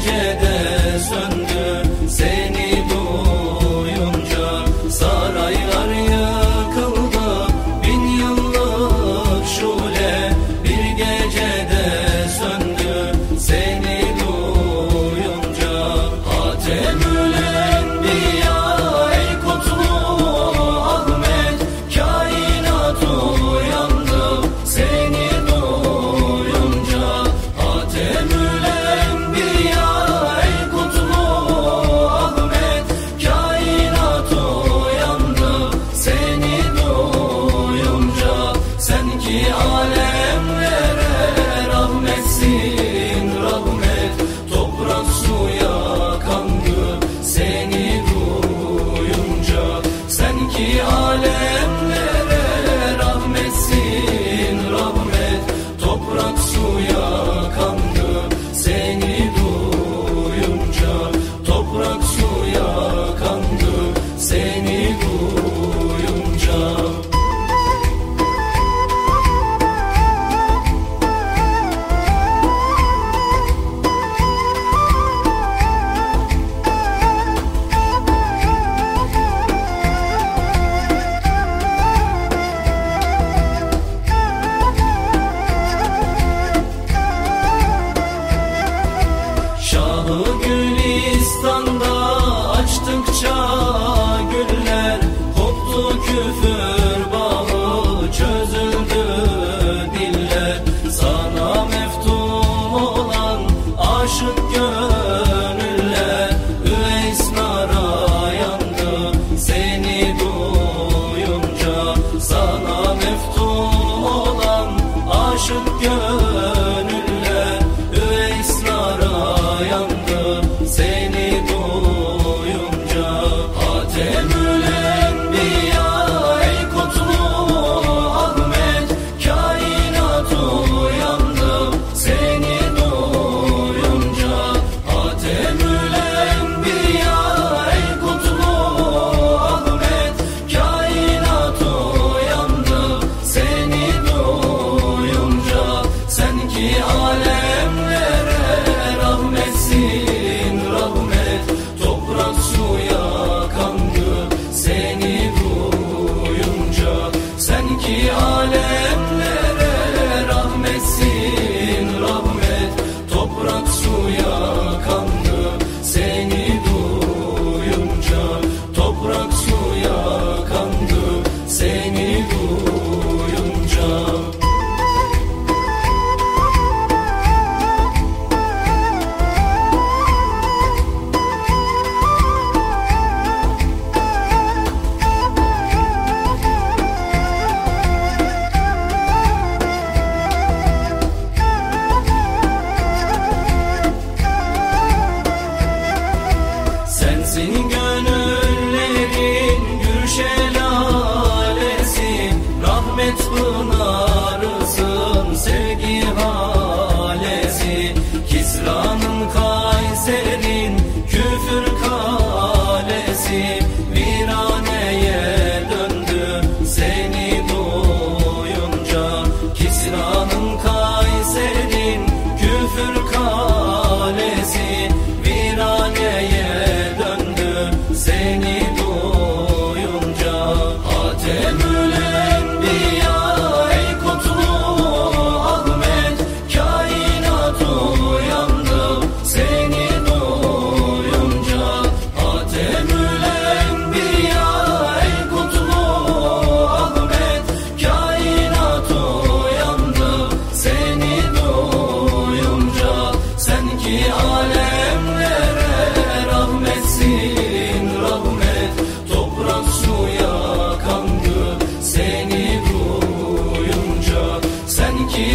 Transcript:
gecede. ki alemlere rahmetsin rahmet. Toprak suya kandı seni duyunca. Sen ki